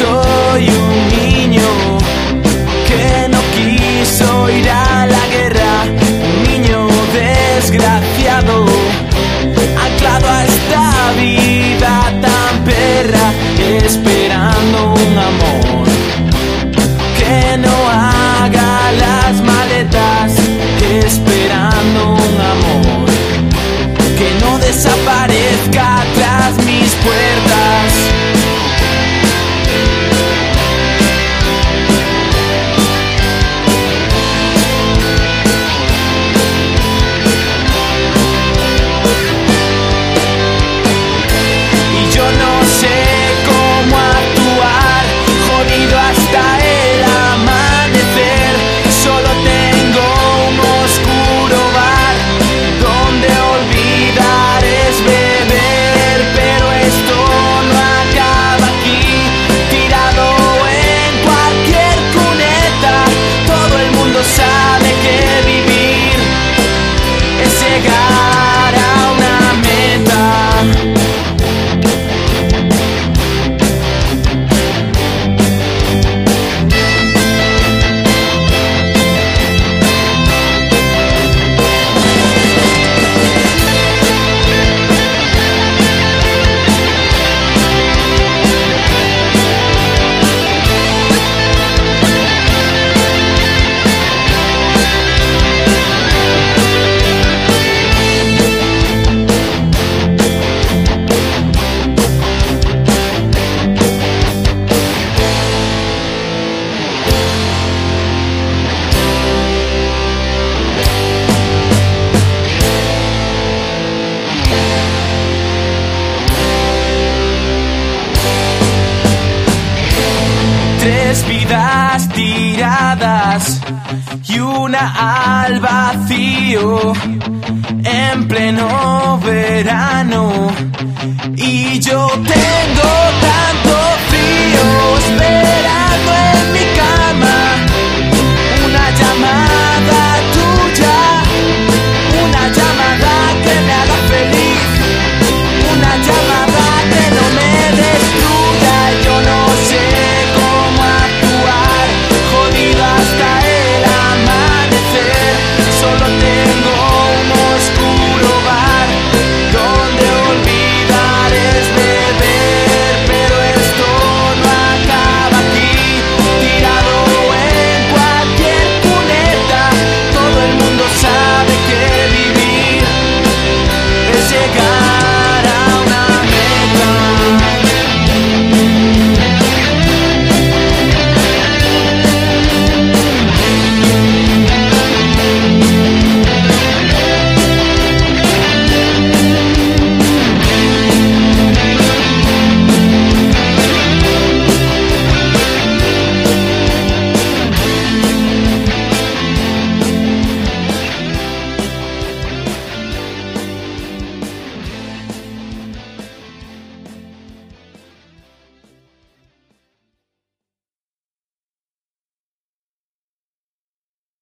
Soy un niño que no quiso ir a la guerra, un niño desgraciado, anclado a esta vida tan perra, esperando un amor que no Tres vidas tiradas y una al vacío en pleno verano. Y yo tengo tanto